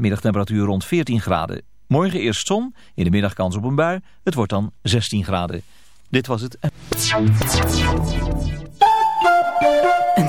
Middagtemperatuur rond 14 graden. Morgen eerst zon, in de middag kans op een bui. Het wordt dan 16 graden. Dit was het.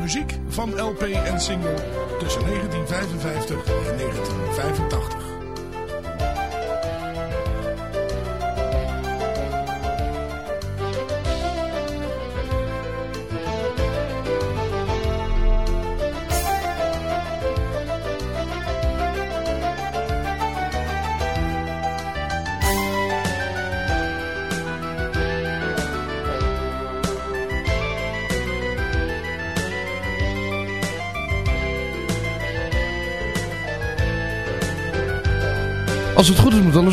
Muziek van LP en single tussen 1955 en 1985.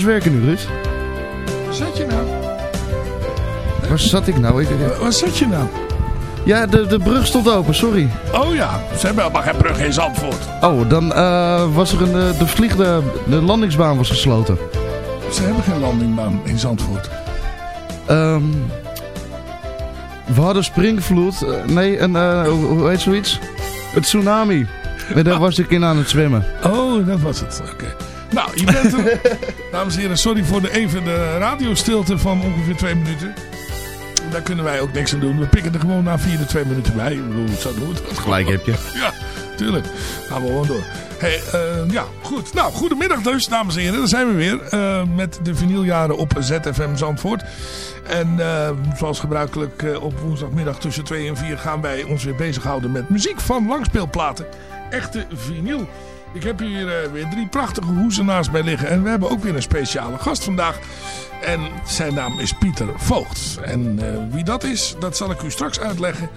Werken nu, Ruud. Waar zat je nou? Waar zat ik nou? Ik, Waar- Waar zat je nou? ja, de, de brug stond open, sorry. Oh ja, ze hebben helemaal geen brug in Zandvoort. Oh, dan eh, was er een... eh, de vliegde... De landingsbaan was gesloten. Ze hebben geen landingbaan in Zandvoort. Ehm, we hadden springvloed. eh, nee, een... eh, hoe, heet zoiets? Het tsunami. En daar was ik in aan het zwemmen. Oh, dat was het. Oké. Nou, je bent er. Dames en heren, sorry voor de even de radiostilte van ongeveer twee minuten. daar kunnen wij ook niks aan doen. We pikken er gewoon na vier de twee minuten bij. Ik bedoel, zo doen we het. Gelijk heb je. Ja, tuurlijk. Gaan we gewoon door. Hey, eh, ja, goed. Nou, goedemiddag dus, dames en heren. Daar zijn we weer eh, met de vinyljaren op ZFM Zandvoort. En eh, zoals gebruikelijk op woensdagmiddag tussen 2 en 4 gaan wij ons weer bezighouden met muziek van langspeelplaten. Echte vinyl. Ik heb hier eh, weer drie prachtige hoezen naast mij liggen. En we hebben ook weer een speciale gast vandaag. En zijn naam is Pieter Voogd. En eh, wie dat is, dat zal ik u straks uitleggen.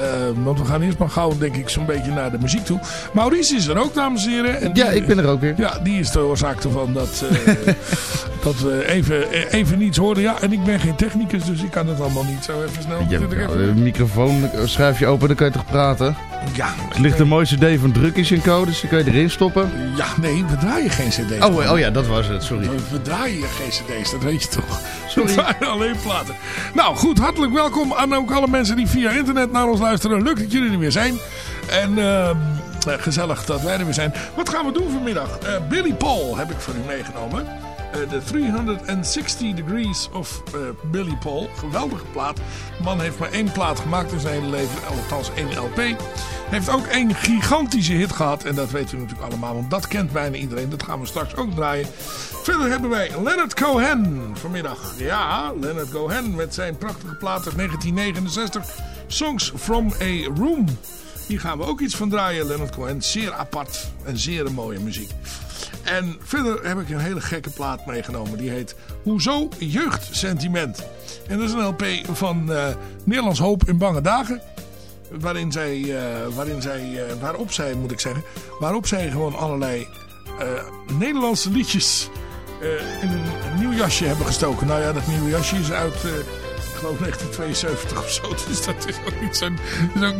Eh, want we gaan eerst maar gauw, denk ik, zo'n beetje naar de muziek toe. Maurice is er ook, dames en heren. En Ja, ik ben er ook weer. Ja, die is de oorzaak ervan dat, dat we even, even niets hoorden. Ja, en ik ben geen technicus, dus ik kan het allemaal niet zo even snel. Ja, even- de microfoon schuif je open, dan kan je toch praten. Ja, Er ligt de mooiste cd van drukjes in codes, die kan je erin stoppen. ja, nee, we draaien geen cd's. Oh, oh ja, dat was het, sorry. We draaien geen cd's, dat weet je toch. We draaien alleen platen. Nou goed, hartelijk welkom aan ook alle mensen die via internet naar ons luisteren. Leuk dat jullie er weer zijn. En ehm, eh, gezellig dat wij er weer zijn. Wat gaan we doen vanmiddag? Eh, Billy Paul heb ik voor u meegenomen. Eh, De 360 Degrees of eh, Billy Paul. Geweldige plaat. De man heeft maar één plaat gemaakt in zijn hele leven. Althans één LP. Heeft ook één gigantische hit gehad. En dat weten we natuurlijk allemaal. Want dat kent bijna iedereen. Dat gaan we straks ook draaien. Verder hebben wij Leonard Cohen vanmiddag. Ja, Leonard Cohen met zijn prachtige plaat uit 1969. Songs from a Room. Hier gaan we ook iets van draaien. Leonard Cohen, zeer apart en zeer mooie muziek. En verder heb ik een hele gekke plaat meegenomen. Die heet Hoezo Jeugdsentiment. En dat is een LP van eh, Nederlands Hoop in Bange Dagen. Waarin zij, eh, waarin zij eh, waarop zij, moet ik zeggen, waarop zij gewoon allerlei Nederlandse liedjes in een nieuw jasje hebben gestoken. Nou ja, dat nieuwe jasje is uit, ik geloof 1972 of zo. Dus dat is ook niet zo'n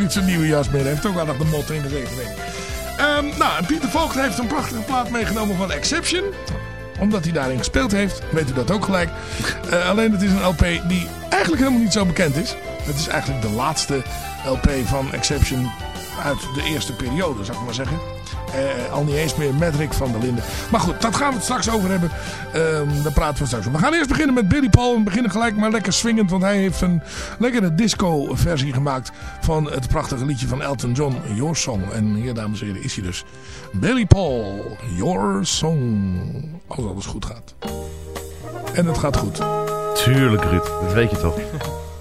zo'n nieuwe jas meer. Hij heeft ook wel nog de motten in de rekening. Ehm, nou, Pieter Voogd heeft een prachtige plaat meegenomen van Exception. Omdat hij daarin gespeeld heeft, weet u dat ook gelijk. Eh, alleen het is een LP die eigenlijk helemaal niet zo bekend is. Het is eigenlijk de laatste LP van Exception uit de eerste periode, zou ik maar zeggen. Eh, al niet eens meer met Rick van der Linden. Maar goed, dat gaan we het straks over hebben. Ehm, daar praten we straks over. We gaan eerst beginnen met Billy Paul. We beginnen gelijk maar lekker swingend. Want hij heeft een lekkere disco versie gemaakt van het prachtige liedje van Elton John, Your Song. En hier, dames en heren, is hij dus. Billy Paul, Your Song. Als alles goed gaat. En het gaat goed. Tuurlijk, Ruud. Dat weet je toch.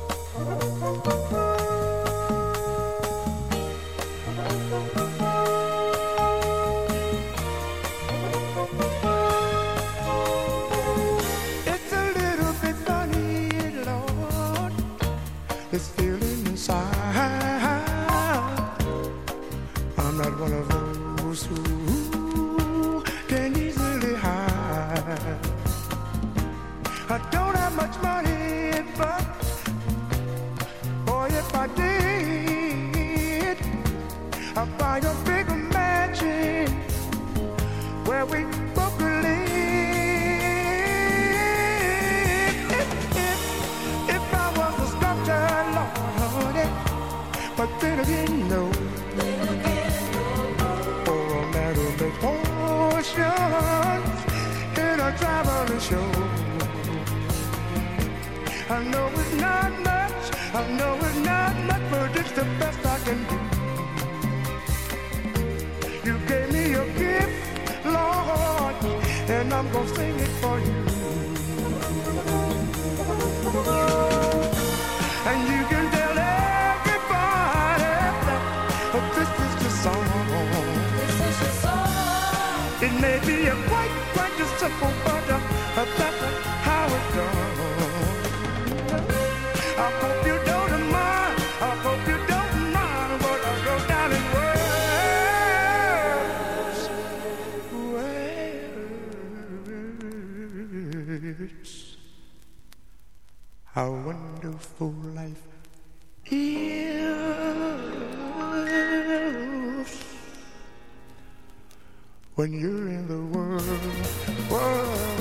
Words. How wonderful life is when you're in the world, world.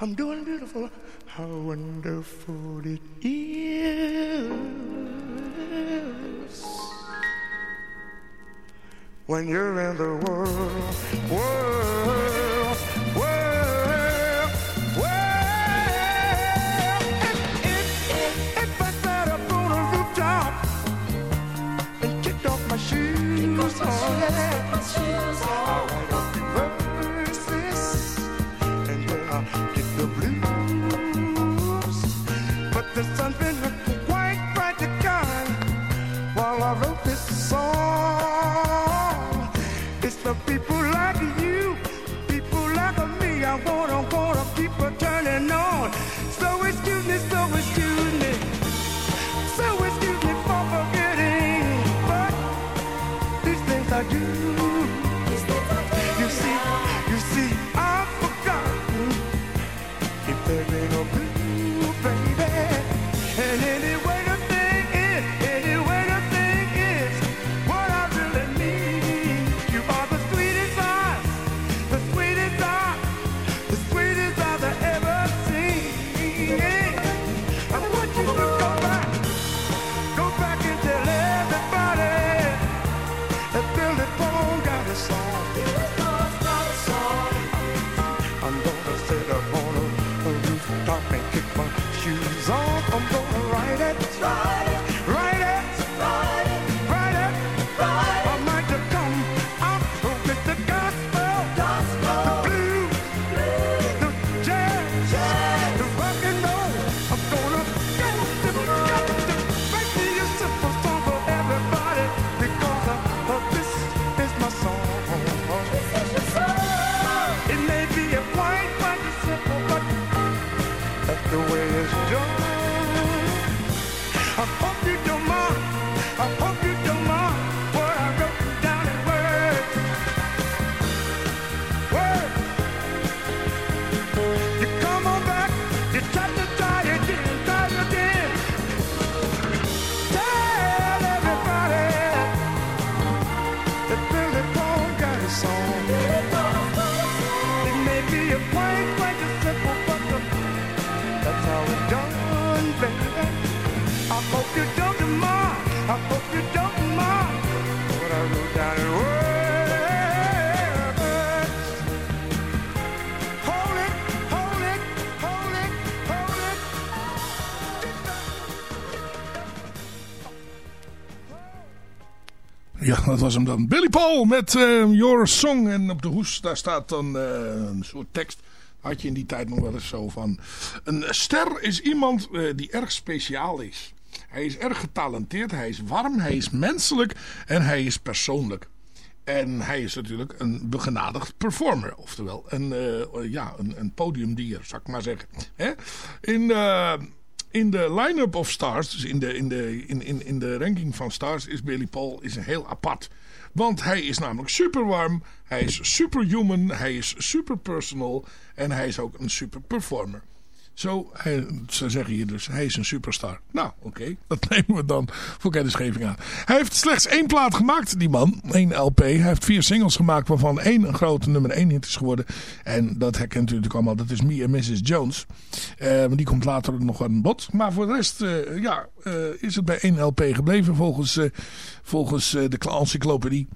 I'm doing beautiful. How wonderful it is when you're in the world, world, dat was hem dan. Billy Paul met eh, Your Song. En op de hoes, daar staat dan eh, een soort tekst. Had je in die tijd nog wel eens zo van. Een ster is iemand eh, die erg speciaal is. Hij is erg getalenteerd, hij is warm, hij is menselijk en hij is persoonlijk. En hij is natuurlijk een begenadigd performer. Oftewel, een, eh, ja, een, een podiumdier, zou ik maar zeggen. Hè? In, in de line-up of stars, dus in de, in, de, in, in, in de ranking van stars, is Billy Paul is heel apart. Want hij is namelijk super warm, hij is superhuman, hij is super personal en hij is ook een super performer. Zo, hij, ze zeggen hier dus, hij is een superstar. Nou, oké, dat nemen we dan voor kennisgeving aan. Hij heeft slechts één plaat gemaakt, die man. één LP. Hij heeft vier singles gemaakt, waarvan één een grote nummer één hit is geworden. En dat herkent u natuurlijk allemaal, dat is Me and Mrs. Jones. Eh, die komt later nog aan bod. Maar voor de rest, eh, ja, eh, is het bij één LP gebleven volgens, volgens de encyclopedie.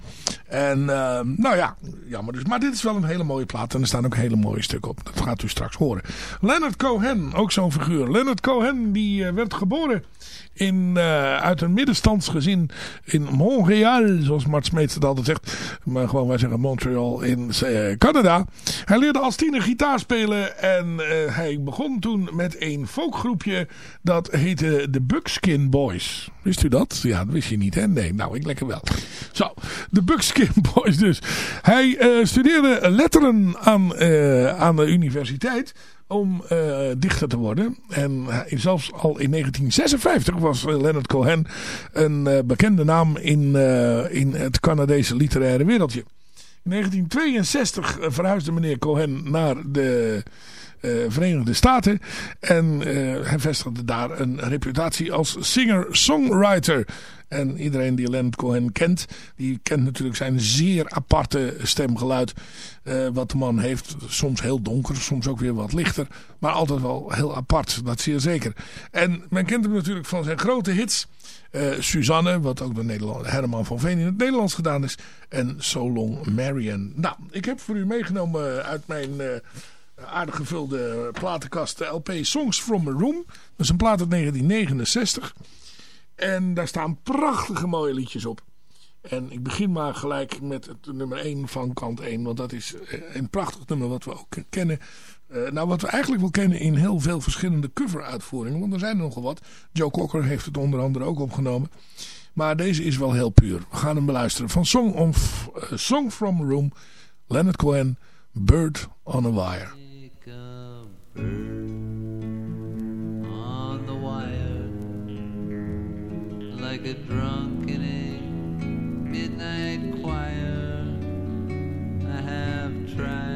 En eh, nou ja, jammer dus. Maar dit is wel een hele mooie plaat en er staan ook hele mooie stukken op. Dat gaat u straks horen. Leonard Cohen, ook zo'n figuur. Leonard Cohen, die eh, werd geboren in, eh, uit een middenstandsgezin in Montreal, zoals Mart Smeets het altijd zegt. Maar gewoon wij zeggen Montreal in eh, Canada. Hij leerde als tiener gitaar spelen en hij begon toen met een folkgroepje dat heette de Buckskin Boys. Wist u dat? Ja, dat wist je niet hè? Nee, nou ik lekker wel. Zo, de Buckskin Boys dus. Hij studeerde letteren aan, aan de universiteit om eh, dichter te worden. En hij, zelfs al in 1956 was eh, Leonard Cohen een eh, bekende naam in, eh, in het Canadese literaire wereldje. In 1962 verhuisde meneer Cohen naar de eh, Verenigde Staten. En eh, hij vestigde daar een reputatie als singer-songwriter. En iedereen die Leonard Cohen kent, die kent natuurlijk zijn zeer aparte stemgeluid. eh, wat de man heeft, soms heel donker, soms ook weer wat lichter. Maar altijd wel heel apart, dat zeer zeker. En men kent hem natuurlijk van zijn grote hits. Eh, Suzanne, wat ook door Nederland, Herman van Veen in het Nederlands gedaan is. En So Long Marian. Nou, ik heb voor u meegenomen uit mijn eh, aardig gevulde platenkast LP Songs from a Room. Dat is een plaat uit 1969. En daar staan prachtige mooie liedjes op. En ik begin maar gelijk met het nummer 1 van kant 1. Want dat is eh, een prachtig nummer wat we ook kennen. Eh, nou, wat we eigenlijk wel kennen in heel veel verschillende cover-uitvoeringen. Want er zijn er nogal wat. Joe Cocker heeft het onder andere ook opgenomen. Maar deze is wel heel puur. We gaan hem beluisteren. Van Song, of, eh, Song from Room. Leonard Cohen. Bird on a Wire. On the wire like a drunken midnight choir. I have tried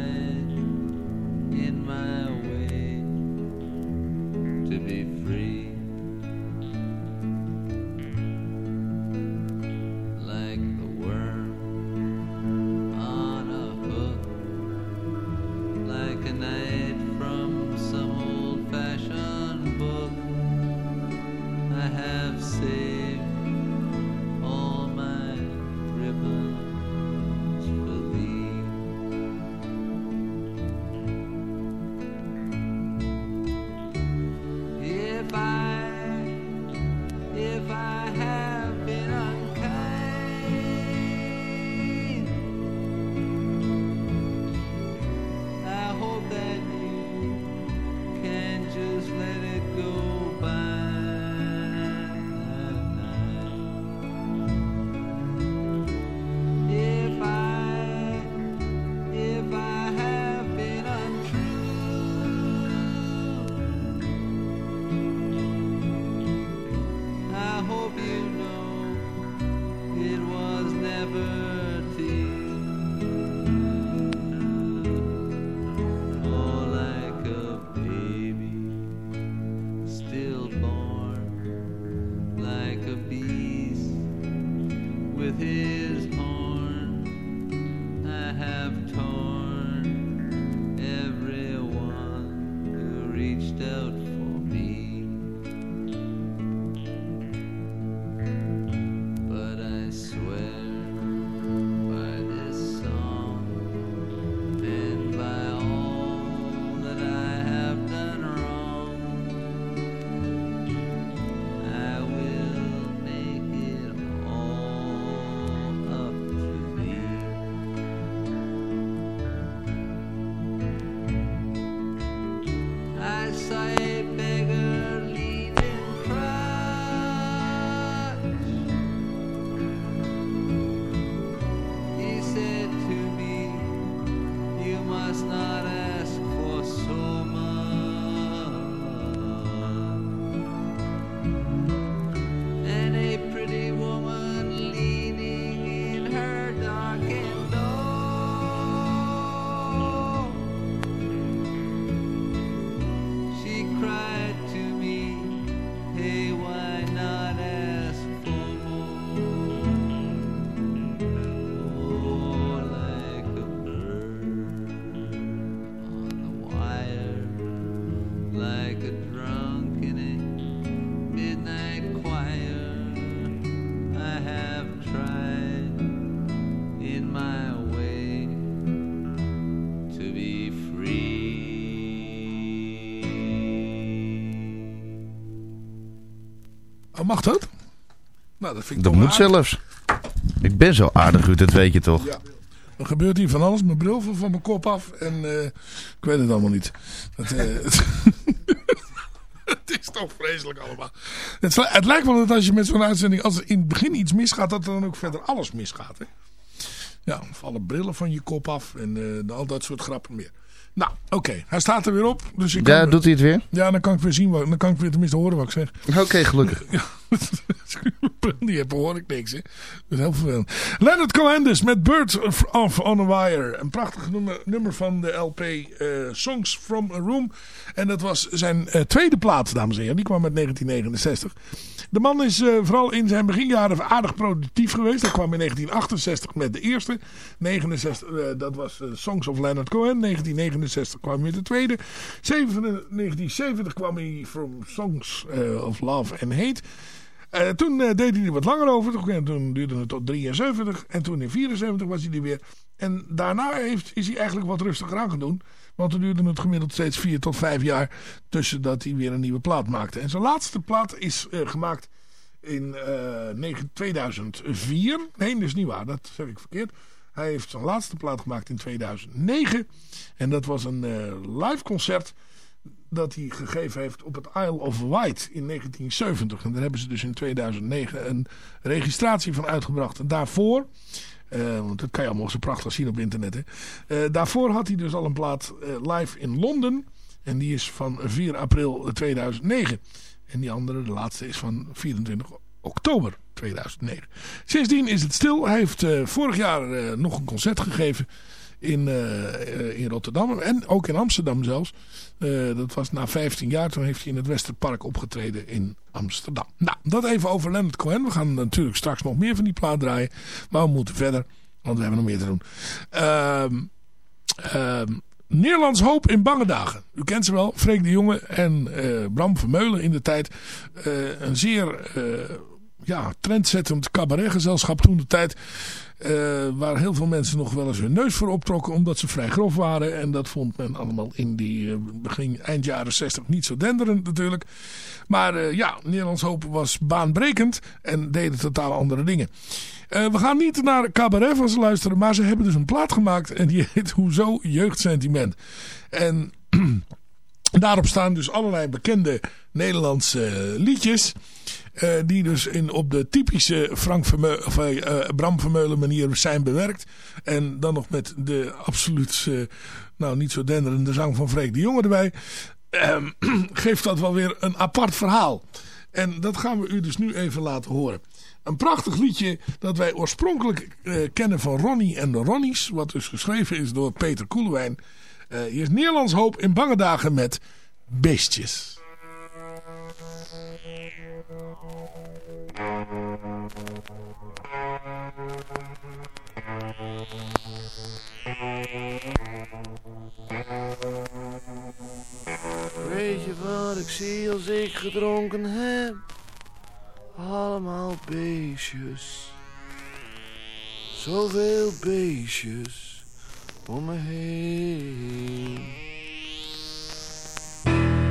mag dat? Nou, dat vind ik Dat moet aardig. zelfs. Ik ben zo aardig, Ruud, dat weet je toch? Ja. Dan gebeurt hier van alles. Mijn bril van mijn kop af. En eh, ik weet het allemaal niet. Dat, eh, het is toch vreselijk allemaal. Het, het lijkt wel dat als je met zo'n uitzending... Als er in het begin iets misgaat... Dat er dan ook verder alles misgaat. Hè? Ja, dan vallen brillen van je kop af. En eh, al dat soort grappen meer. Nou, oké. Hij staat er weer op. Dus ik Ja, doet hij het weer? ja, dan kan ik weer zien. Wat, dan kan ik weer tenminste horen wat ik zeg. Oké, gelukkig. Ja, die hebben hoor ik niks. Hè. Dat is heel vervelend. Leonard Cohen dus met Bird of on a Wire. Een prachtig nummer, van de LP eh, Songs from a Room. En dat was zijn eh, tweede plaat, dames en heren. Die kwam uit 1969. De man is eh, vooral in zijn beginjaren aardig productief geweest. Hij kwam in 1968 met de eerste. 69, eh, dat was Songs of Leonard Cohen. 1969 kwam hij met de tweede. 1970 kwam hij from Songs of Love and Hate. Eh, toen eh, deed hij er wat langer over. Toen, duurde het tot 73. En toen in 74 was hij er weer. En daarna heeft, is hij eigenlijk wat rustiger aan gaan doen. Want toen duurde het gemiddeld steeds 4 tot 5 jaar tussen dat hij weer een nieuwe plaat maakte. En zijn laatste plaat is eh, gemaakt in eh, 9 2004. Nee, dat is niet waar. Dat zeg ik verkeerd. Hij heeft zijn laatste plaat gemaakt in 2009. En dat was een live concert dat hij gegeven heeft op het Isle of Wight in 1970. En daar hebben ze dus in 2009 een registratie van uitgebracht. En daarvoor, eh, want dat kan je allemaal zo prachtig zien op internet. Hè. Eh, daarvoor had hij dus al een plaat eh, live in Londen. En die is van 4 april 2009. En die andere, de laatste, is van 24 oktober 2009. Sindsdien is het stil. Hij heeft vorig jaar nog een concert gegeven in, in Rotterdam. En ook in Amsterdam zelfs. Eh, dat was na 15 jaar. Toen heeft hij in het Westerpark opgetreden in Amsterdam. Nou, dat even over Leonard Cohen. We gaan natuurlijk straks nog meer van die plaat draaien. Maar we moeten verder. Want we hebben nog meer te doen. Ehm ehm, Nederlands Hoop in bange dagen. U kent ze wel. Freek de Jonge en eh, Bram Vermeulen in de tijd. Eh, een zeer ja, trendzettend cabaretgezelschap toen de tijd. eh, waar heel veel mensen nog wel eens hun neus voor optrokken. Omdat ze vrij grof waren. En dat vond men allemaal in die eh, begin eind jaren 60 niet zo denderend natuurlijk. Maar eh, ja, Nederlands Hoop was baanbrekend. En deden totaal andere dingen. We gaan niet naar cabaret van ze luisteren. Maar ze hebben dus een plaat gemaakt. En die heet Hoezo Jeugdsentiment. En daarop staan dus allerlei bekende Nederlandse liedjes. Eh, die dus in, op de typische Frank Vermeu of, eh, Bram Vermeulen manier zijn bewerkt. En dan nog met de absoluut nou, niet zo denderende zang van Freek de Jonge erbij. Ehm, geeft dat wel weer een apart verhaal. En dat gaan we u dus nu even laten horen. Een prachtig liedje dat wij oorspronkelijk kennen van Ronnie en de Ronnies. Wat dus geschreven is door Peter Koelewijn. Eh, hier is Nederlands Hoop in bange dagen met Beestjes. Weet je wat ik zie als ik gedronken heb? Allemaal beestjes. Zoveel beestjes om me heen.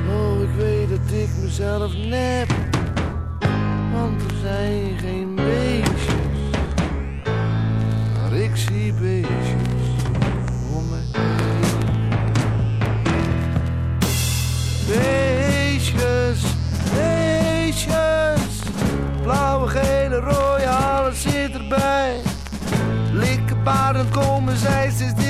Oh, ik weet dat ik mezelf nep. Want er zijn geen beestjes. Maar ik zie beestjes om me. Beestjes, beestjes. Blauwe, gele, rode, alles zit erbij. Likkenbaarden komen zij steeds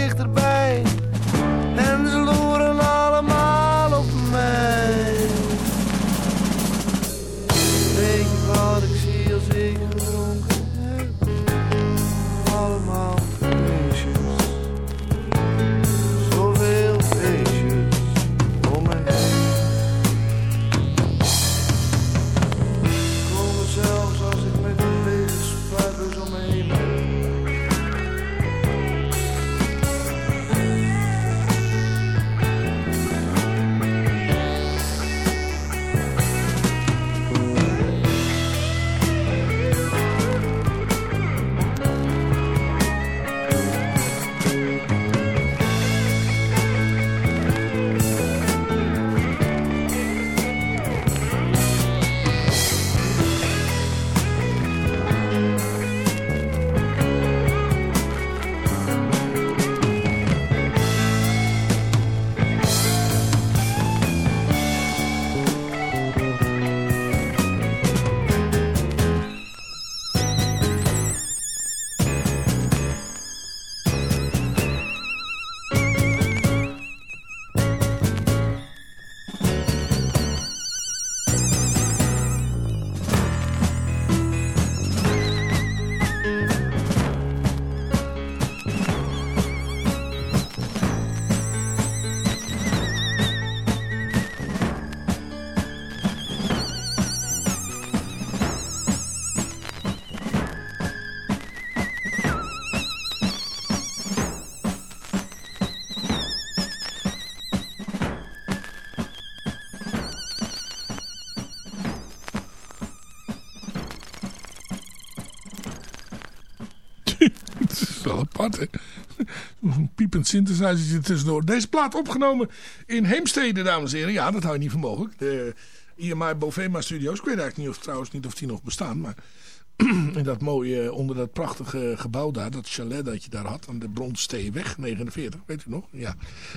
apart? Een piepend synthesizer tussendoor. Deze plaat opgenomen in Heemstede, dames en heren. Ja, dat hou je niet voor mogelijk. De IMI Bovema Studios. Ik weet eigenlijk niet of, trouwens niet of die nog bestaan, maar... in dat mooie, onder dat prachtige gebouw daar, dat chalet dat je daar had, aan de Bronsteeweg 49, weet u nog? Ja.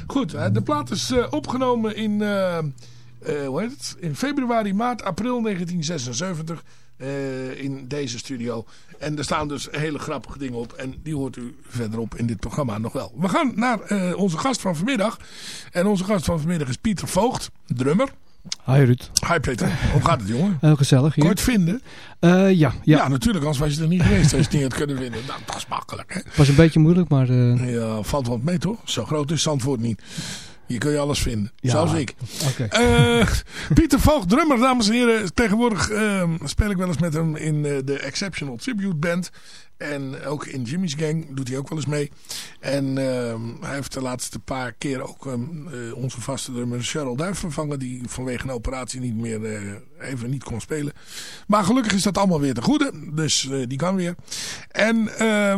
Goed, hè, de plaat is eh, opgenomen in, eh, eh, hoe heet het? in februari, maart, april 1976 eh, in deze studio. En er staan dus hele grappige dingen op en die hoort u verderop in dit programma nog wel. We gaan naar eh, onze gast van vanmiddag. En onze gast van vanmiddag is Pieter Voogd, drummer. Hi Ruud. Hi Peter, hoe gaat het jongen? Heel gezellig hier. Kort vinden? Eh, ja, ja. Ja, natuurlijk, anders was je er niet geweest als je het niet had kunnen vinden. Nou, dat is makkelijk, hè? was een beetje moeilijk, maar... eh, Ja, valt wat mee, toch? Zo groot is Zandvoort niet. Hier kun je alles vinden. Ja, Zoals ik. Eh, Pieter Voogd, drummer, dames en heren. Tegenwoordig eh, speel ik wel eens met hem in eh, de Exceptional Tribute Band. En ook in Jimmy's Gang doet hij ook wel eens mee. En ehm, hij heeft de laatste paar keer ook ehm, eh, onze vaste drummer Cheryl Duif vervangen. Die vanwege een operatie niet meer eh, even niet kon spelen. Maar gelukkig is dat allemaal weer te goede. Dus eh, die kan weer. En,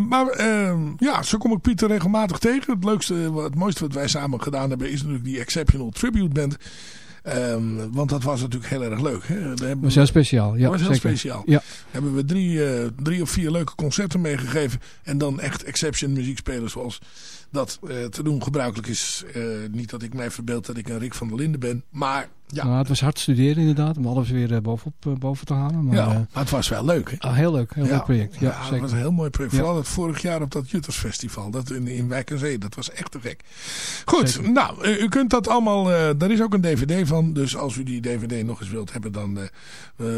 maar ehm, ja, zo kom ik Pieter regelmatig tegen. Het leukste, het mooiste wat wij samen gedaan hebben is natuurlijk die Exceptional Tribute Band. Ehm, want dat was natuurlijk heel erg leuk. Hè? Hebben was heel speciaal. Ja, dat was heel zeker. speciaal. Ja. Hebben we drie, eh, drie of vier leuke concerten meegegeven. En dan echt exception muziek spelen zoals dat eh, te doen gebruikelijk is. Eh, niet dat ik mij verbeeld dat ik een Rick van der Linden ben. Maar ja, Nou, het was hard studeren inderdaad, om alles weer eh, bovenop, eh, boven te halen. Maar, ja, eh, maar het was wel leuk. Hè? ah, heel leuk, heel leuk project. Ja, het zeker. was een heel mooi project. Ja. Vooral het vorig jaar op dat Juttersfestival. Dat in, in Wijk en Zee. Dat was echt te gek. Goed, Zeker. nou, u, kunt dat allemaal... daar is ook een dvd van. Dus als u die dvd nog eens wilt hebben... dan,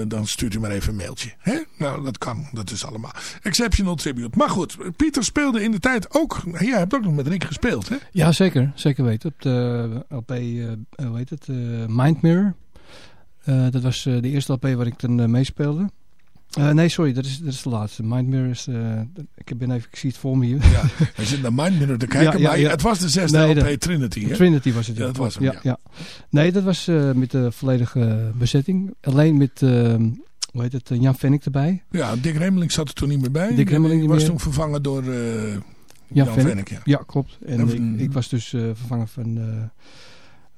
dan stuurt u maar even een mailtje. Hè? Nou, dat kan. Dat is allemaal. Exceptional Tribute. Maar goed, Pieter speelde in de tijd ook... Jij hebt ook nog met Rick gespeeld, hè? Ja, zeker. Zeker weten. Op de LP, eh, eh, hoe heet het? Mind Mirror. Eh, dat was eh, de eerste LP waar ik dan eh, meespeelde. Eh, nee, sorry, dat is, dat is de laatste. Mind Mirror is... ik ben even, ik zie het voor me hier. Ja, hij zit naar Mind Mirror te kijken. Ja, ja, maar ja. het was de zesde Nee, LP Trinity, hè? Trinity was het. Ja, dat was hem, ja. Nee, dat was met de volledige bezetting. Alleen met, hoe heet het, Jan Vennik erbij. Ja, Dick Remmeling zat er toen niet meer bij. Dick Remmeling Die was meer. toen vervangen door Jan, Jan Vennik. Ja. Ja, klopt. En En ik, ik was dus vervangen van,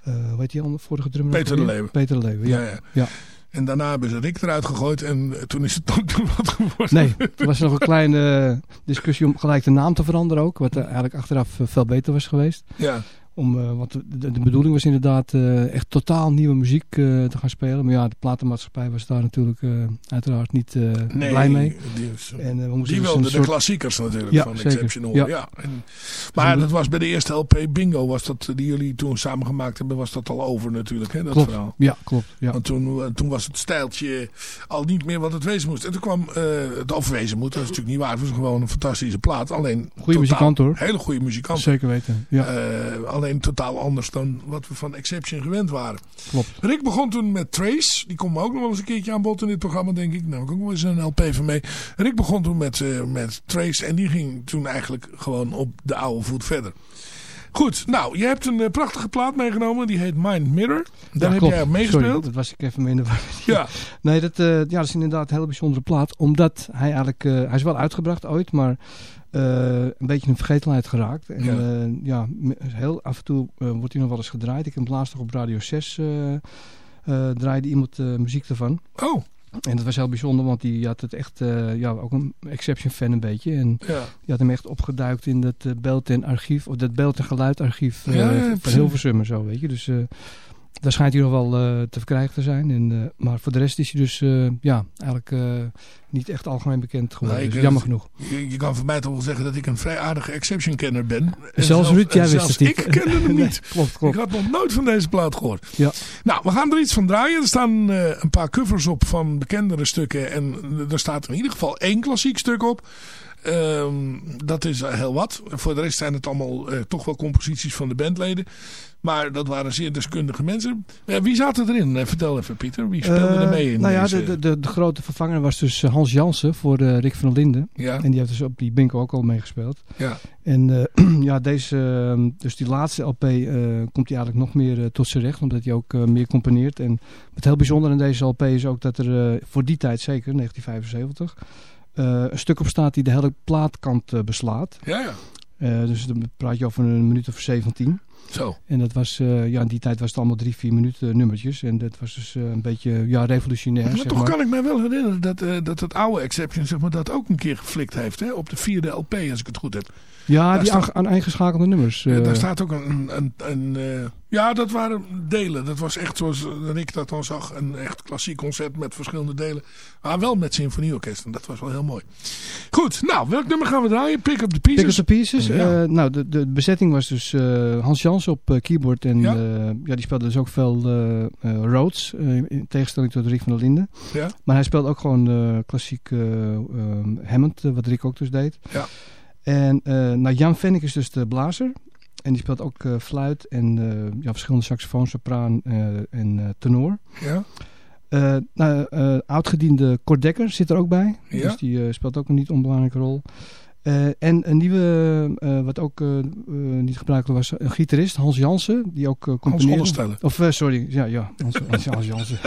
hoe heet die andere vorige drummer? Peter de? Leeuwen. Peter de Leeuwen, ja. Ja, ja. En daarna hebben ze Rick eruit gegooid en toen is het ook wat geworden. Nee, er was nog een kleine eh, discussie om gelijk de naam te veranderen ook. Wat eh, eigenlijk achteraf eh, veel beter was geweest. Ja, Om, eh, want de, de bedoeling was inderdaad eh, echt totaal nieuwe muziek eh, te gaan spelen. Maar ja, de platenmaatschappij was daar natuurlijk uiteraard niet nee, blij mee. Die, En, we moesten die dus wilden de soort- klassiekers natuurlijk Ja, van zeker. Exception horen. Ja. Ja. En, maar dat was bij de eerste LP Bingo, was dat, die jullie toen samen gemaakt hebben, was dat al over natuurlijk, hè, dat Klopt, verhaal. ja, klopt. Ja. Want toen, toen was het stijltje al niet meer wat het wezen moest. En toen kwam het overwezen moet. Dat is natuurlijk niet waar. Het was gewoon een fantastische plaat. Alleen totaal- muzikant, hoor. Hele goede muzikant. Zeker weten, ja. Eh, alleen totaal anders dan wat we van Exception gewend waren. Klopt. Rick begon toen met Trace. Die komt ook nog wel eens een keertje aan bod in dit programma, denk ik. Heb ik ook wel eens een LP van mee. Rick begon toen met, eh, met Trace. En die ging toen eigenlijk gewoon op de oude voet verder. Goed, nou, je hebt een eh, prachtige plaat meegenomen. Die heet Mind Mirror. Daar Ja, heb klopt. jij op Sorry, meegespeeld. dat was ik even mee in de. Ja. Nee, dat, eh, ja, dat is inderdaad een hele bijzondere plaat. Omdat hij eigenlijk... hij is wel uitgebracht ooit, maar eh, een beetje in vergetelheid geraakt. En Ja. ja, ja heel af en toe eh, wordt hij nog wel eens gedraaid. Ik heb laatst nog op Radio 6 eh, eh, draaide iemand eh, muziek ervan. Oh, En dat was heel bijzonder, want die had het echt... eh, ja, ook een Exception fan een beetje. En ja. die had hem echt opgeduikt in dat eh, beeld en archief... Of dat beeld en geluidarchief eh Ja, van. Hilversum en zo, weet je. Dus... daar schijnt hij nog wel eh, te verkrijgen te zijn. En, eh, maar voor de rest is hij dus eh, ja, eigenlijk niet echt algemeen bekend geworden. Nee, dus jammer het. genoeg. Je, je kan voor mij toch wel zeggen dat ik een vrij aardige Exception-kenner ben. En Zelfs Ruud, jij wist het niet. ik kende hem Nee, niet. klopt, klopt. Ik had nog nooit van deze plaat gehoord. Ja. Nou, we gaan er iets van draaien. Er staan een paar covers op van bekendere stukken. En er staat in ieder geval één klassiek stuk op. Ehm, dat is heel wat. Voor de rest zijn het allemaal toch wel composities van de bandleden. Maar dat waren zeer deskundige mensen. Wie zaten erin? Eh, vertel even Pieter. Wie speelde er Eh, mee in nou ja, deze- de, de, de, grote vervanger was dus eh, Hans Jansen voor Rick van der Linden. Ja. En die heeft dus op die bingo ook al meegespeeld. Ja. En ja, deze, eh, dus die laatste LP komt hij eigenlijk nog meer tot zijn recht. Omdat hij ook meer componeert. En het heel bijzonder in deze LP is ook dat er voor die tijd zeker, 1975... eh, een stuk op staat die de hele plaatkant beslaat. Ja, ja. Dus dan praat je over een minuut of 17. Zo. En dat was, eh, ja, in die tijd was het allemaal drie, vier minuten nummertjes. En dat was dus eh, een beetje, ja, revolutionair, Maar zeg toch maar. kan ik me wel herinneren dat, eh, dat het oude Exception zeg maar, dat ook een keer geflikt heeft. Hè? Op de vierde LP, als ik het goed heb. Ja, Daar die staat- aan, eingeschakelde nummers. Eh, eh, daar staat ook een... een, een eh, ja, dat waren delen. Dat was echt zoals Rick dat dan zag. Een echt klassiek concert met verschillende delen. Maar wel met symfonieorkest. En dat was wel heel mooi. Goed, nou, welk nummer gaan we draaien? Pick up the pieces. Pick Up the Pieces. Ja. Eh, nou, de, de bezetting was dus eh, Hans Op eh, keyboard. En Ja. ja. ja, die speelde dus ook veel eh, eh, Rhodes. eh, in tegenstelling tot Rick van der Linden. Ja. Maar hij speelt ook gewoon eh, klassiek eh, ehm, Hammond. eh, wat Rick ook dus deed. Ja. En eh, nou, Jan Vennik is dus de blazer. En die speelt ook eh, fluit en eh, ja, verschillende saxofoon, sopraan eh, en eh, tenor. Ja. Eh nou, eh, oudgediende Kort Dekker zit er ook bij. Ja. Dus die eh, speelt ook een niet onbelangrijke rol. Eh, en een nieuwe, eh, wat ook eh, niet gebruikelijk was, een gitarist, Hans Jansen, die ook uh, componeerde. Of sorry, ja, ja, Hans, Hans, Hans Jansen.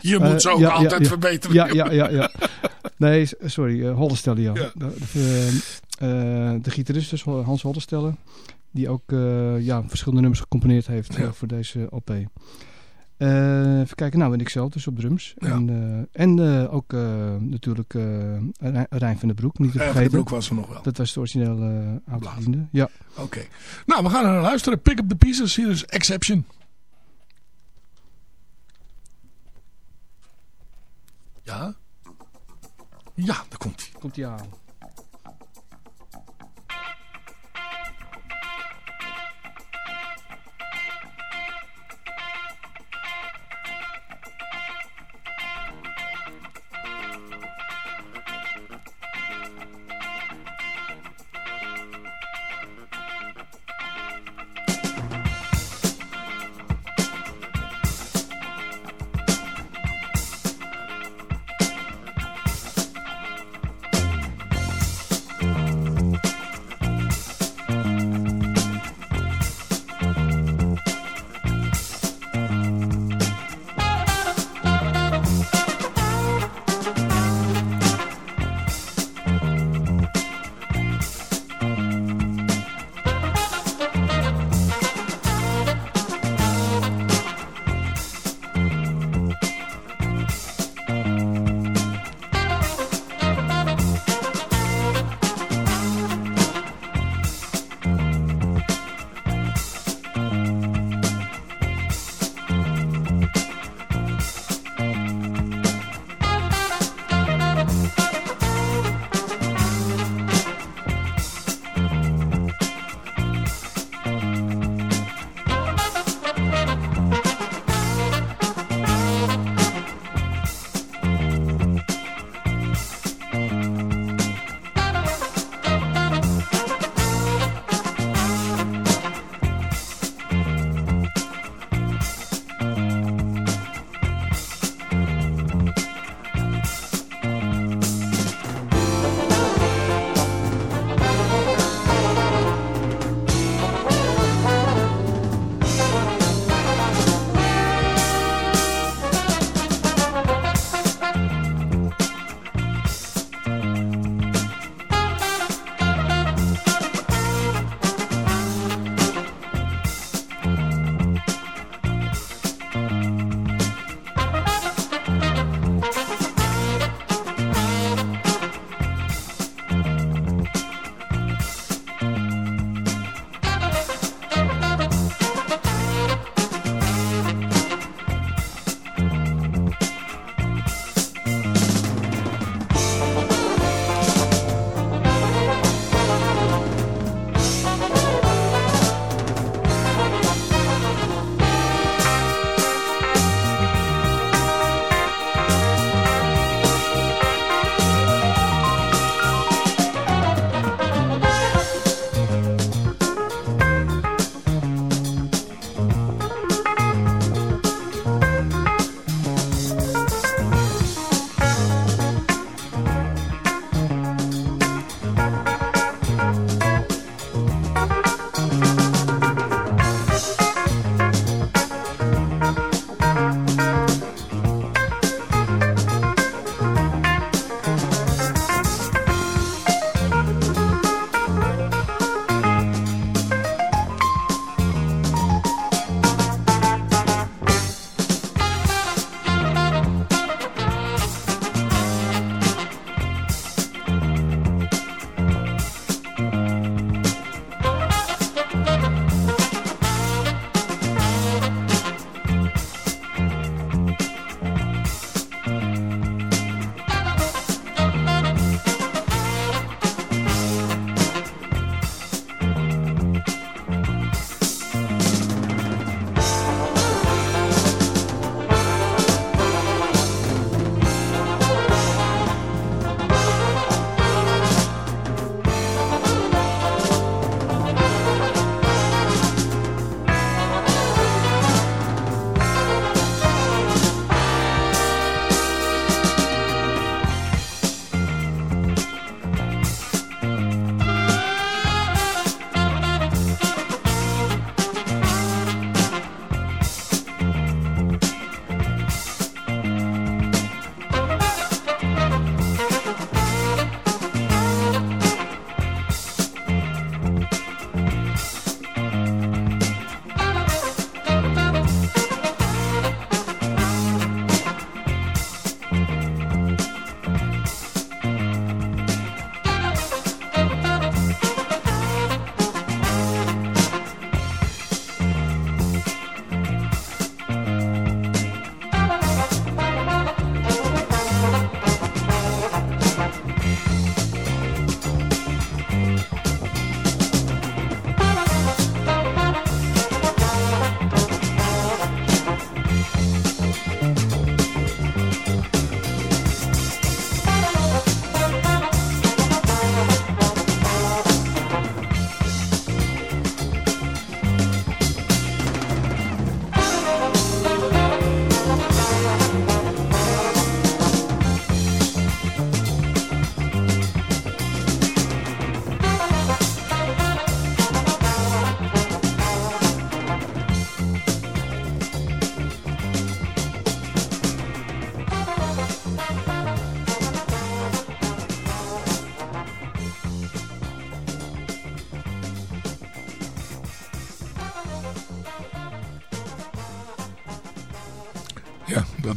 Je moet ze ook ja, altijd ja. verbeteren. Ja, ja, ja. ja. Nee, sorry, Hollestelle, ja. De, de, de gitarist dus, Hans Hollestelle, die ook ja, verschillende nummers gecomponeerd heeft voor deze LP. Eh, even kijken, nou en ik zelf dus op drums. Ja. En, eh, en eh, ook natuurlijk Rijn- van den Broek, niet te Rijn van vergeten. den Broek was er nog wel. Dat was de originele oud-vriende. Ja. Oké. Nou, we gaan er naar luisteren. Pick up the pieces. Hier is Exception. Ja. Ja, daar komt hij. Komt hij aan.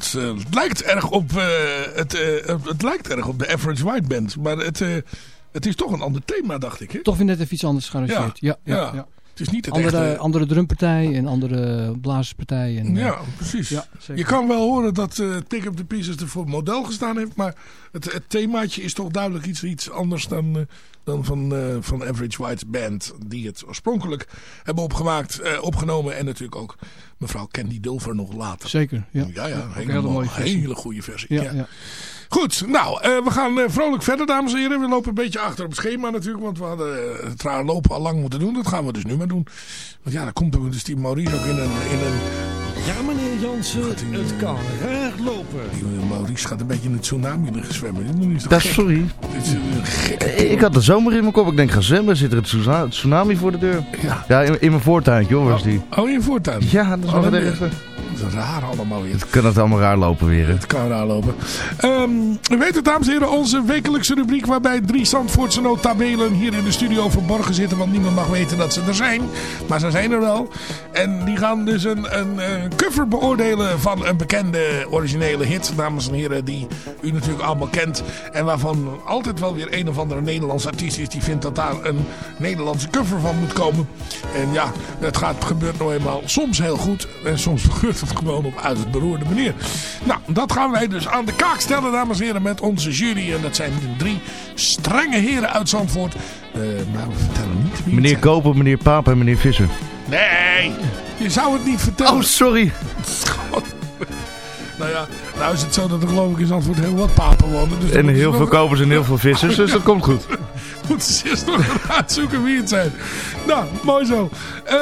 Dat eh, het lijkt erg op, eh, het, eh, het lijkt erg op de Average White Band. Maar het, eh, het is toch een ander thema, dacht ik. Hè? Toch weer net even iets anders gearrangeerd. Ja, ja, ja. ja. Is niet het Andere, echte... andere drumpartij en andere blazerspartij. En, Ja, eh, precies. Ja, je kan wel horen dat eh Pick Up The Pieces er voor model gestaan heeft. Maar het, het themaatje is toch duidelijk iets, iets anders dan, eh, dan van, eh, van Average White Band. Die het oorspronkelijk hebben opgemaakt, opgenomen. En natuurlijk ook mevrouw Candy Dulver nog later. Zeker, ja. Ja, ja, een hele, hele goede versie. Ja, ja. Ja. Goed, nou, eh, we gaan eh, vrolijk verder, dames en heren. We lopen een beetje achter op het schema natuurlijk, want we hadden eh, het raar lopen al lang moeten doen. Dat gaan we dus nu maar doen. Want ja, dan komt ook dus die Maurice ook in een... In een Ja, meneer Jansen, het kan raar lopen. die Maurice gaat een beetje in het tsunami liggen zwemmen. Dat is sorry. Dit is een gekke... Ik had de zomer in mijn kop. Ik denk, ga zwemmen. Zit er een tsunami- voor de deur? Ja. in, in mijn voortuintje hoor, was die. Oh, in je voortuin? Ja, dat is Oh, nog het raar allemaal weer. Kan het allemaal raar lopen weer. hè? Het kan raar lopen. Ehm u weet het, dames en heren, onze wekelijkse rubriek waarbij drie Zandvoortse notabelen hier in de studio verborgen zitten. Want niemand mag weten dat ze er zijn. Maar ze zijn er wel. En die gaan dus een, een, cover beoordelen van een bekende originele hit, dames en heren, die u natuurlijk allemaal kent. En waarvan altijd wel weer een of andere Nederlandse artiest is die vindt dat daar een Nederlandse cover van moet komen. En ja, het gaat, gebeurt nou eenmaal soms heel goed. En soms gebeurt het gewoon op uit het beroerde manier. Nou, dat gaan wij dus aan de kaak stellen, dames en heren, met onze jury. En dat zijn drie strenge heren uit Zandvoort. Eh, maar we vertellen niet wie Meneer. Koper, meneer Paap en meneer Visser. Nee, je zou het niet vertellen. Oh, sorry. Nou ja, nou is het zo dat er geloof ik in Zandvoort heel wat papen wonen. Dus En heel veel kopers en heel veel vissers, dus dat komt goed. Moeten ze eerst nog gaan uitzoeken wie het zijn. Nou, mooi zo. Eh,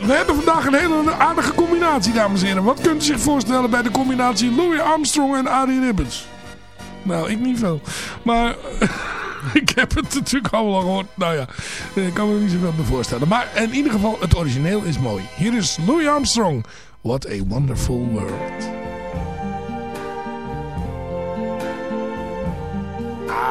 we hebben vandaag een hele aardige combinatie, dames en heren. Wat kunt u zich voorstellen bij de combinatie Louis Armstrong en Arie Ribbons? Nou, ik niet veel. Maar ik heb het natuurlijk allemaal al gehoord. Nou ja, ik kan me niet zoveel bij voorstellen. Maar in ieder geval, het origineel is mooi. Hier is Louis Armstrong. What a wonderful world.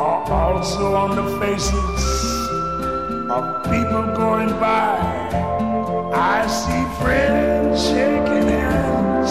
are also on the faces of people going by. I see friends shaking hands,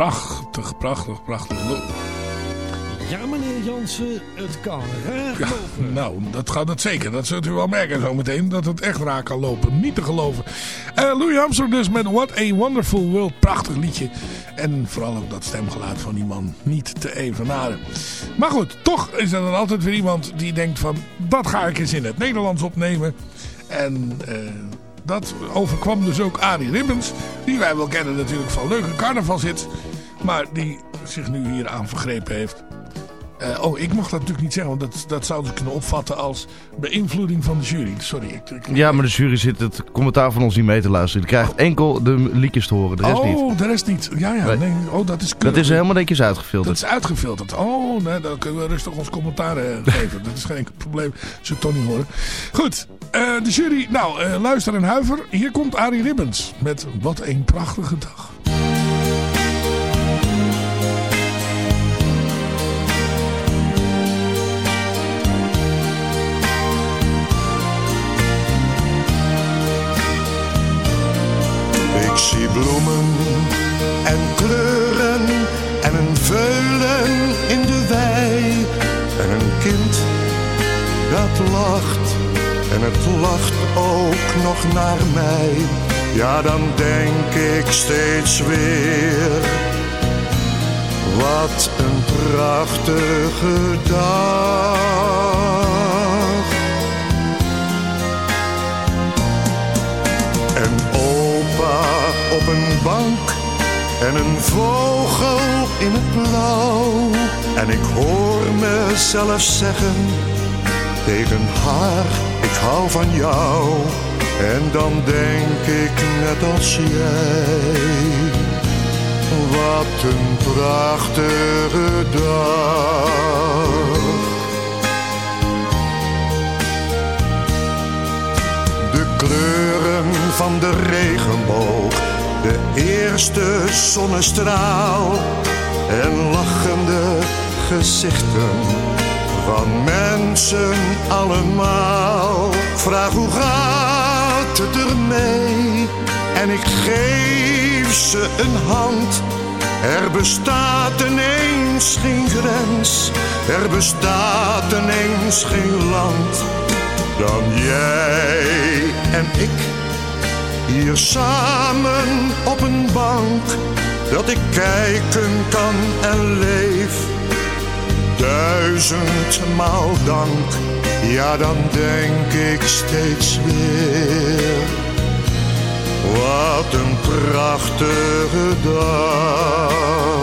Prachtig, prachtig, prachtig. Ja, meneer Jansen, het kan Ja, lopen. nou, dat gaat het zeker. Dat zult u wel merken zo meteen. Dat het echt raar kan lopen. Niet te geloven. Eh Louis Armstrong dus met What a Wonderful World. Prachtig liedje. En vooral ook dat stemgeluid van die man niet te evenaren. Maar goed, toch is er dan altijd weer iemand die denkt van... Dat ga ik eens in het Nederlands opnemen. En... eh, dat overkwam dus ook Arie Ribbens. Die wij wel kennen natuurlijk van leuke carnavalshits. Maar die zich nu hier aan vergrepen heeft. Eh, oh, ik mag dat natuurlijk niet zeggen, want dat, dat zouden ze kunnen opvatten als beïnvloeding van de jury. Sorry. Ik, ik- Ja, maar de jury zit het commentaar van ons niet mee te luisteren. Die krijgt enkel de liedjes te horen, de rest niet. oh, de rest niet. Ja, ja. Nee. Nee. Oh, dat is Dat is helemaal netjes Dat uitgefilterd. is uitgefilterd. Oh, nee, dan kunnen we rustig ons commentaar eh, geven. Dat is geen enkel probleem. Ze het toch niet horen. Goed, eh, de jury. Nou, luister en huiver. Hier komt Arie Ribbens met Wat een prachtige dag. Zie bloemen en kleuren en een veulen in de wei. En een kind dat lacht en het lacht ook nog naar mij. Ja, dan denk ik steeds weer. Wat een prachtige dag. En een vogel in het blauw. En ik hoor mezelf zeggen tegen haar, ik hou van jou. En dan denk ik net als jij, wat een prachtige dag. de kleuren van de regenboog, de eerste zonnestraal en lachende gezichten van mensen allemaal. Vraag hoe gaat het ermee? En ik geef ze een hand. Er bestaat ineens geen grens, er bestaat ineens geen land dan jij en ik. Hier samen op een bank, dat ik kijken kan en leef. Duizendmaal dank, ja dan denk ik steeds weer. Wat een prachtige dag.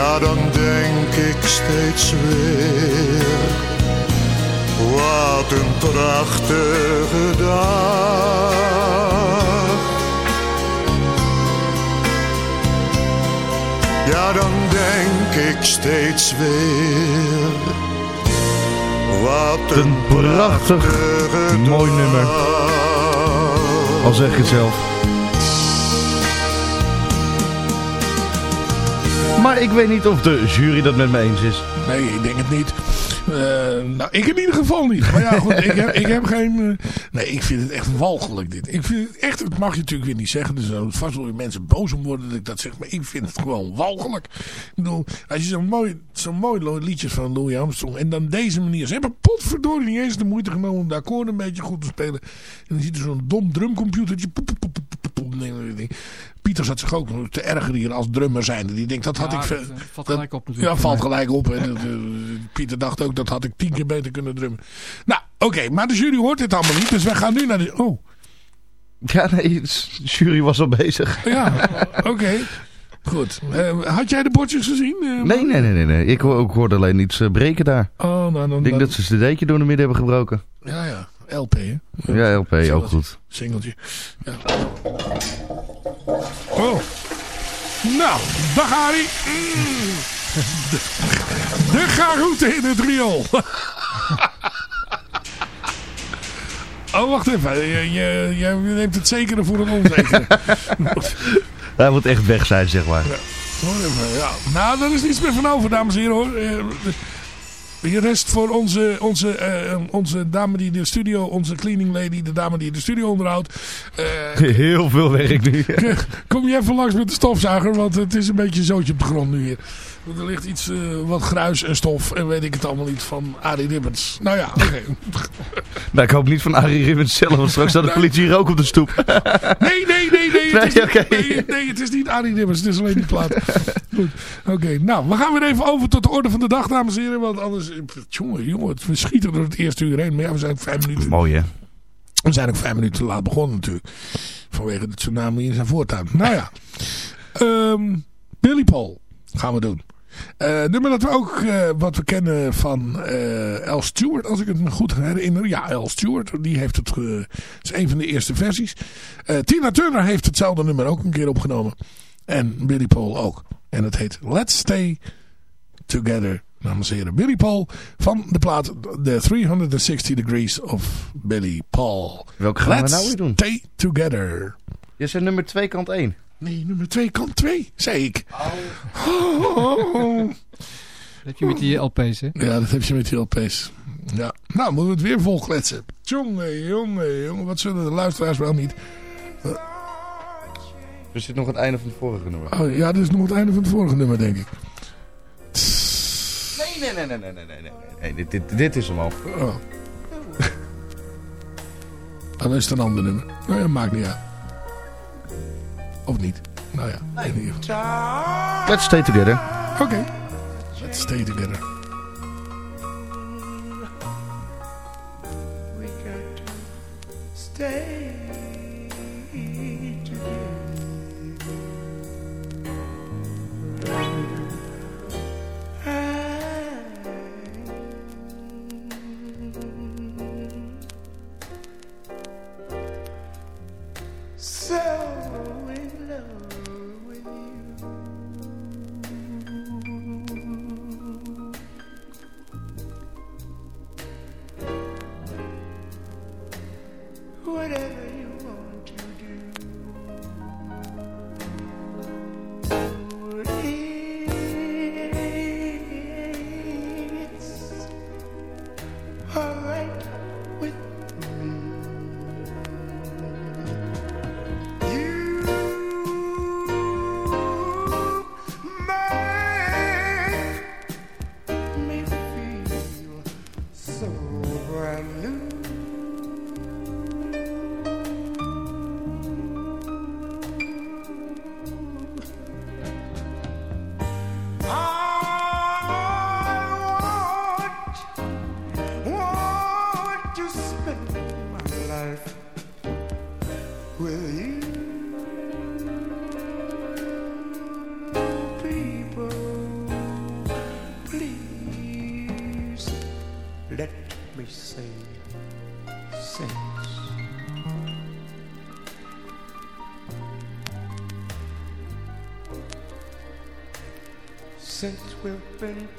Ja, dan denk ik steeds weer. Wat een prachtige dag. Ja, dan denk ik steeds weer. Wat een, prachtig, prachtige mooi nummer. Al zeg je het zelf. Maar ik weet niet of de jury dat met me eens is. Nee, ik denk het niet. Eh, nou, ik in ieder geval niet. Maar ja, goed, ik, heb, ik heb geen... eh, nee, ik vind het echt walgelijk dit. Ik vind het echt, dat mag je natuurlijk weer niet zeggen. Dus er vast wel weer mensen boos om worden dat ik dat zeg. Maar ik vind het gewoon walgelijk. Ik bedoel, als je zo'n mooi, zo'n mooi liedjes van Louis Armstrong en dan deze manier. Ze hebben potverdorie niet eens de moeite genomen om de akkoorden een beetje goed te spelen. En dan ziet er zo'n dom drumcomputertje. Pieter zat zich ook te erger hier als drummer zijnde. Die denkt, dat had Ja, ik... dat, eh, valt dat- gelijk op natuurlijk. Ja, valt gelijk op. En, eh, Pieter dacht ook, dat had ik tien keer beter kunnen drummen. Nou, oké. maar de jury hoort dit allemaal niet. Dus wij gaan nu naar de... Oh, Ja, nee, de jury was al bezig. ja. Oké. Goed. Eh, had jij de bordjes gezien? Nee, nee, nee, nee. nee. Ik, hoor- ik hoorde alleen iets breken daar. Oh, nou dan... Ik denk dan- dat ze een cd'tje door de midden hebben gebroken. Ja, ja. LP, hè? Ja, LP, ook goed. Singeltje. Ja. Oh. Nou, dag Arie. Mm. De, de garoute in het riool. Oh, wacht even. Je, je, je neemt het zekere voor een onzekere. Hij moet echt weg zijn, zeg maar. Hoor even, ja. Nou, daar is niets meer van over, dames en heren. Hoor. Rest voor onze, onze, eh, onze dame die de studio, onze cleaning lady, de dame die de studio onderhoudt. eh, Heel veel werk nu. Kom je even langs met de stofzuiger, want het is een beetje zootje op de grond nu hier. Want er ligt iets, eh, wat gruis en stof en weet ik het allemaal niet van Arie Ribbens. Nou ja, oké. Nou, ik hoop niet van Arie Ribbens zelf, want straks staat de politie hier ook op de stoep. Nee, nee, nee, nee, nee, het is, Nee, niet- oké. nee, nee, het is niet Arie Dimmers. Het is alleen die plaat. Goed. Oké, nou, we gaan weer even over tot de orde van de dag, dames en heren. Want anders, jongen, jongen, we schieten door het eerste uur heen. Maar ja, we zijn vijf minuten... Mooi hè. We zijn ook vijf minuten te laat begonnen natuurlijk. Vanwege de tsunami in zijn voortuin. Nou ja. Ehm, Billy Paul gaan we doen. Eh nummer dat we ook eh, wat we kennen van L. Stewart, als ik het me goed herinner. Ja, L. Stewart, die heeft het. Het is een van de eerste versies. Tina Turner heeft hetzelfde nummer ook een keer opgenomen. En Billy Paul ook. En het heet Let's Stay Together. Dames en heren, Billy Paul van de plaat The 360 Degrees of Billy Paul. Welke gaan we nou weer doen? Stay Together. Je zei nummer 2 kant 1. Nee, nummer 2 kant 2, zei ik. Oh. Dat heb je met die LP's, hè? Ja, dat heb je met die LP's. Ja. Nou, moeten we het weer vol kletsen. Jongen, jongen, jongen. Wat zullen de luisteraars wel niet... Er zit nog het einde van het vorige nummer. Oh, ja, dit is nog het einde van het vorige nummer, denk ik. Nee, nee, nee, nee, nee, nee, nee. nee. Dit, dit, dit is hem al. Oh. Dan is het een ander nummer. Nou ja, maakt niet uit. Of niet. Nou ja, in ieder geval. Let's stay together. Oké. Let's stay together. We got to stay open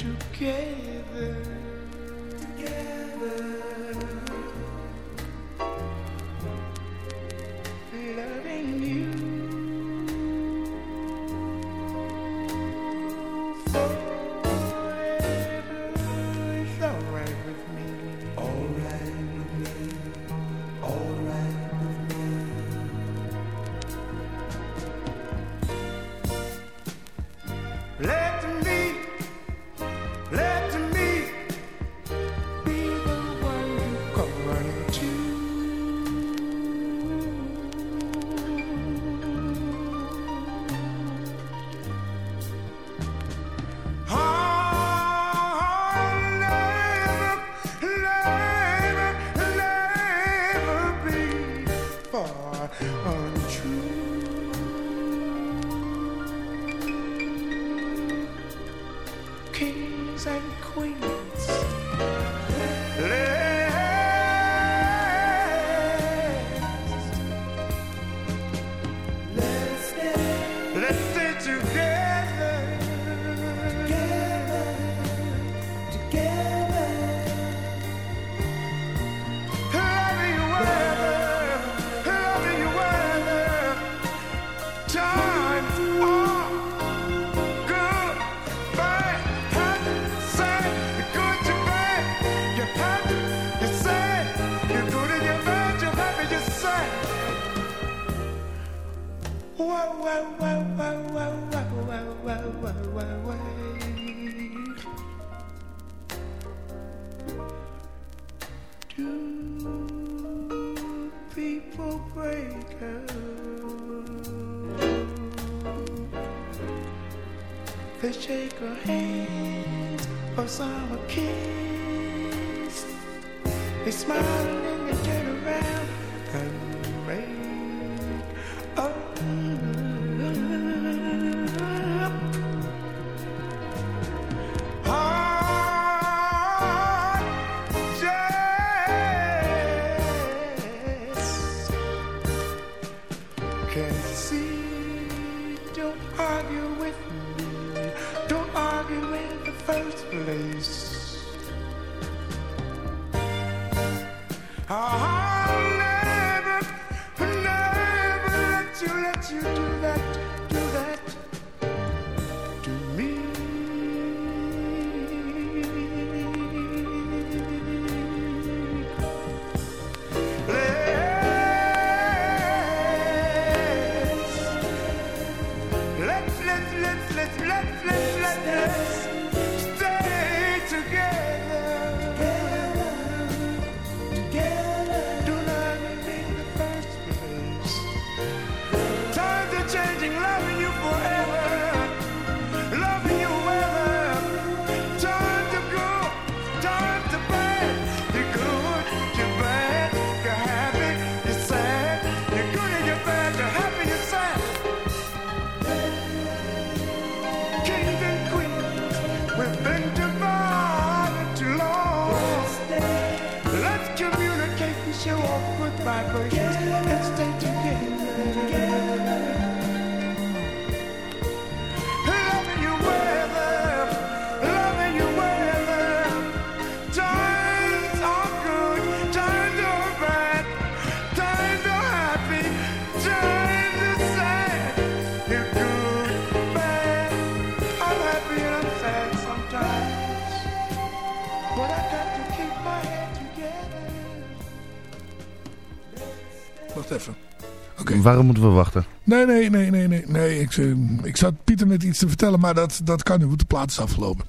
Waarom moeten we wachten? Nee, nee, nee, nee, nee. nee ik, eh, ik zat Pieter net iets te vertellen, maar dat, dat kan nu, want de plaat is afgelopen.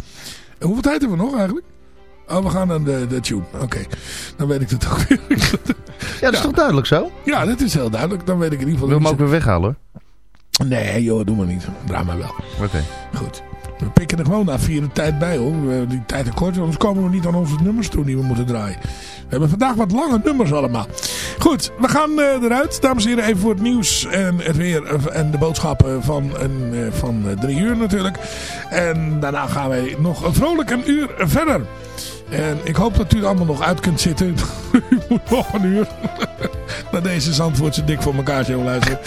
En hoeveel tijd hebben we nog eigenlijk? Oh, we gaan aan de, de tune. Oké, dan weet ik het ook weer. Ja, dat is toch duidelijk zo? Ja, dat is heel duidelijk. Dan weet ik in ieder geval... Wil je hem ook weer weghalen? Nee, joh, doe maar niet. Draai maar wel. Oké. Goed. We pikken er gewoon na vier de tijd bij, hoor. Die tijd tekort, anders komen we niet aan onze nummers toe die we moeten draaien. We hebben vandaag wat lange nummers allemaal. Goed, we gaan eh, eruit. Dames en heren, even voor het nieuws en het weer eh, en de boodschappen van, een, eh, van drie uur natuurlijk. En daarna gaan wij nog een vrolijk een uur verder. En ik hoop dat u er allemaal nog uit kunt zitten. u moet nog een uur naar deze Zandvoortse dik voor elkaar show luisteren.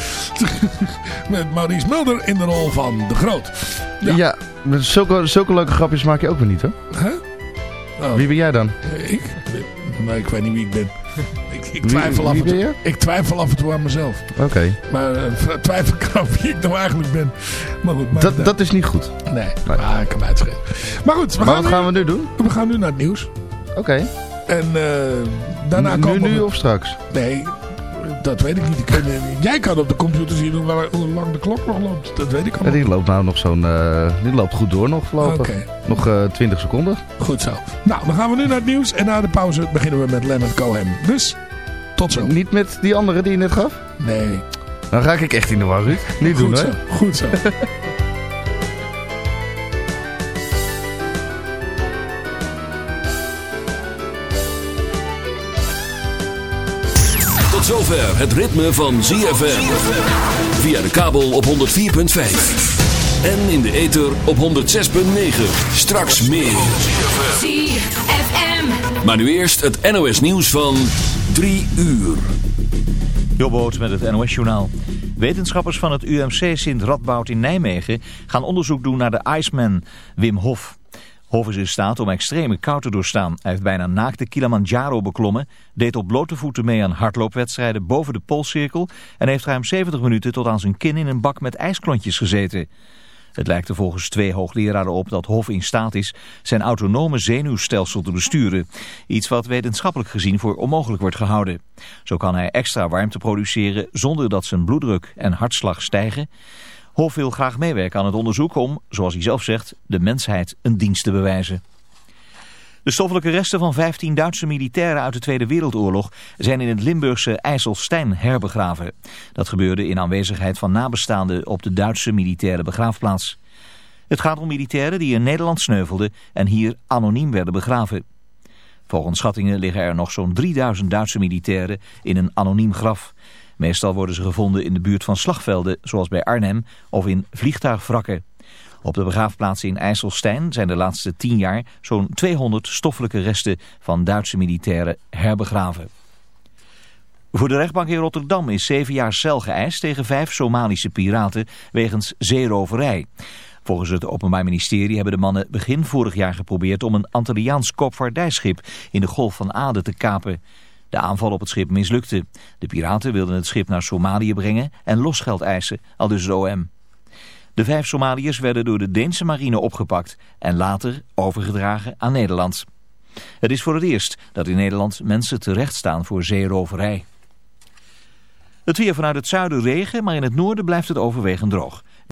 Met Maurice Mulder in de rol van De Groot. Ja, met zulke, zulke leuke grapjes maak je ook weer niet, hè? Huh? Oh. Wie ben jij dan? Ik? Nee, ik weet niet wie ik ben. Ik, ik, twijfel, wie af en toe, ik twijfel af en toe aan mezelf. Oké. Maar eh, twijfel ik aan wie ik nou eigenlijk ben. Maar goed, Dat, het dat is niet goed. Nee, maar ik kan mij uitschelen. Maar goed, we Maar gaan, wat gaan we nu doen? we gaan nu naar het nieuws. Oké. En eh, daarna Nu, komen nu we... of straks? Nee, dat weet ik niet. Ik jij kan op de computer zien hoe, waar- hoe lang de klok nog loopt. Dat weet ik Ja, allemaal. die loopt nou nog zo'n... eh, die loopt goed door nog voorlopig. Nog eh 20 seconden. Goed zo. Nou, dan gaan we nu naar het nieuws. En na de pauze beginnen we met Leonard Cohen. Dus, tot zo. Niet met die andere die je net gaf? Nee. Dan raak ik echt in de war, Ruud. Niet doen, Goed hè? zo. Goed zo. zover het ritme van ZFM. Via de kabel op 104.5. En in de ether op 106.9. Straks meer. ZFM. Maar nu eerst het NOS nieuws van 3 uur. Jobboot met het NOS-journaal. Wetenschappers van het UMC Sint Radboud in Nijmegen gaan onderzoek doen naar de Iceman Wim Hof. Hof is in staat om extreme kou te doorstaan. Hij heeft bijna naakt de Kilimanjaro beklommen, deed op blote voeten mee aan hardloopwedstrijden boven de Poolcirkel en heeft ruim 70 minuten tot aan zijn kin in een bak met ijsklontjes gezeten. Het lijkt er volgens twee hoogleraren op dat Hof in staat is zijn autonome zenuwstelsel te besturen. Iets wat wetenschappelijk gezien voor onmogelijk wordt gehouden. Zo kan hij extra warmte produceren zonder dat zijn bloeddruk en hartslag stijgen. Hof wil graag meewerken aan het onderzoek om, zoals hij zelf zegt, de mensheid een dienst te bewijzen. De stoffelijke resten van 15 Duitse militairen uit de Tweede Wereldoorlog zijn in het Limburgse IJsselstein herbegraven. Dat gebeurde in aanwezigheid van nabestaanden op de Duitse militaire begraafplaats. Het gaat om militairen die in Nederland sneuvelden en hier anoniem werden begraven. Volgens schattingen liggen er nog zo'n 3000 Duitse militairen in een anoniem graf. Meestal worden ze gevonden in de buurt van slagvelden, zoals bij Arnhem, of in vliegtuigwrakken. Op de begraafplaatsen in IJsselstein zijn de laatste tien jaar zo'n 200 stoffelijke resten van Duitse militairen herbegraven. Voor de rechtbank in Rotterdam is zeven jaar cel geëist tegen vijf Somalische piraten wegens zeeroverij. Volgens het Openbaar Ministerie hebben de mannen begin vorig jaar geprobeerd om een Antilliaans koopvaardijschip in de Golf van Aden te kapen. De aanval op het schip mislukte. De piraten wilden het schip naar Somalië brengen en losgeld eisen, al dus de OM. De vijf Somaliërs werden door de Deense marine opgepakt en later overgedragen aan Nederland. Het is voor het eerst dat in Nederland mensen terecht staan voor zeeroverij. Het weer vanuit het zuiden regen, maar in het noorden blijft het overwegend droog.